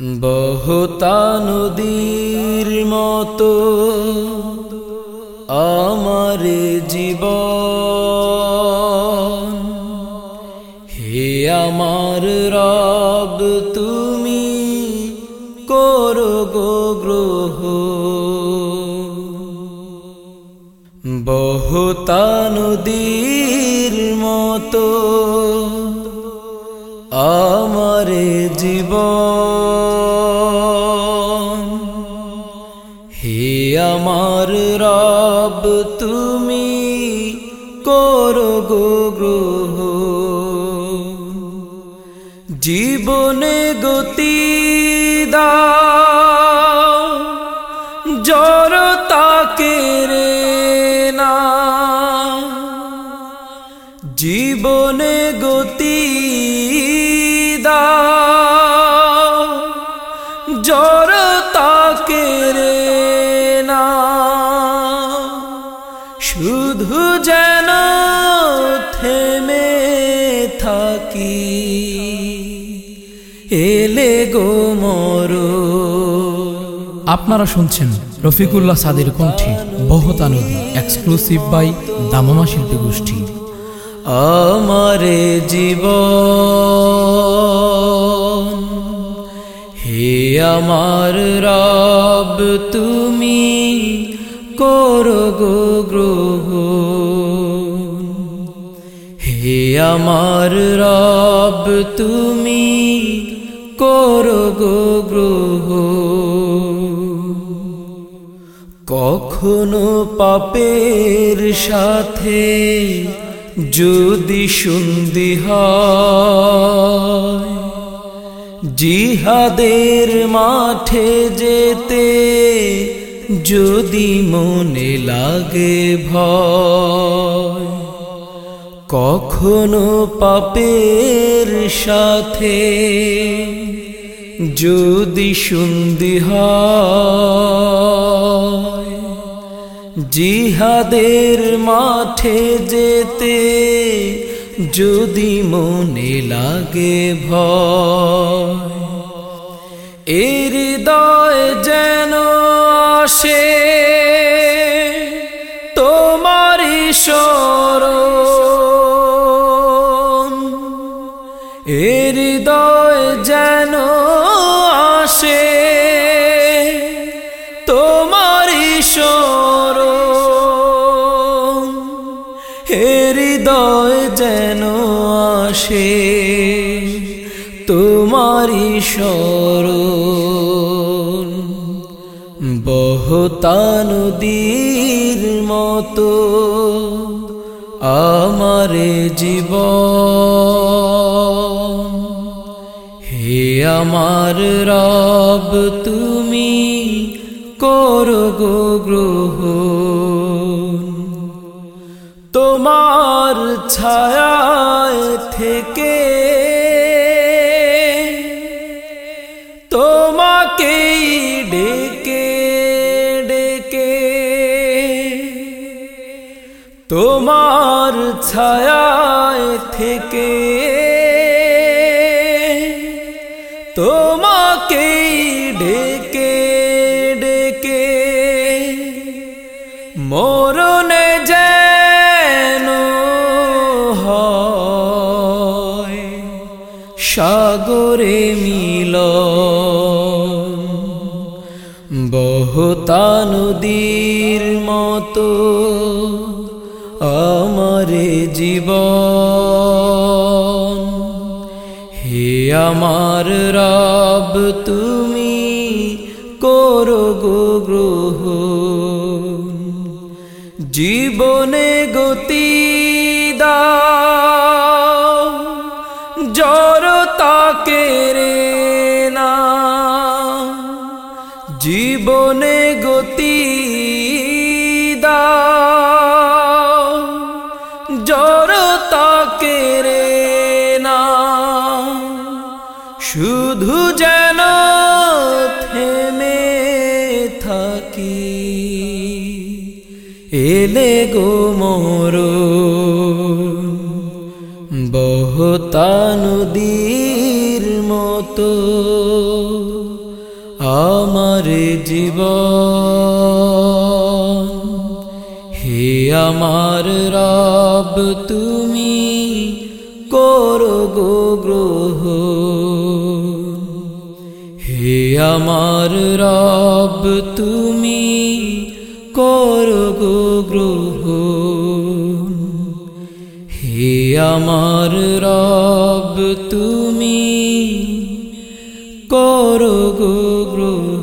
বহুতা নদীর মতো আমার জীব হে আমার রব, তুমি করো গো গ্রহ। বহুতা নদীর মতো আমার জীব আমার রব তুমি করো গ্রহ। জীবনে গতি দাও জড়তাকে না জীবনে এলে গো মরো। আপনারা শুনছেন রফিকুল্লাহ সাদের কণ্ঠে বহতা নদী এক্সক্লুসিভ বাই দামমা শিল্পী গোষ্ঠী। আমারে জীব হে আমার রব তুমি করো গো গ্রহ। হে আমার রব তুমি গ্রহ কখনো পাপের সাথে যদি সুন্দি জিহাদের মাঠে যেতে যদি মনে লাগে ভয়, কখনো পাপের সাথে যদি সুন্দি জিহাদের মাঠে যেতে যদি মনে লাগে হৃদয় যেন আসে তোমার ঈশ্বর ঈশ্বর। হৃদয় যেন আসে তোমার ঈশ্বর। বহুতা মতো আমার জীব হে আমার রব তুমি করো গ্রহ তোমার ছায়ায় থেকে তোমাকেই ডেকে ডেকে। তোমার ছায়ায় থেকে সাগরে মিল বহুতা নদীর মতো আমারে জীবন। হে আমার রব, তুমি করো গ্রহ জীবনে গতি এলে গো মোর। বহুতা মতো আমার জীবন। হে আমার রব, তুমি করো গো গ্রহ। হে আমার রব, তুমি করো গো গ্রহ হে আমার রব তুমি করো গো গ্রহ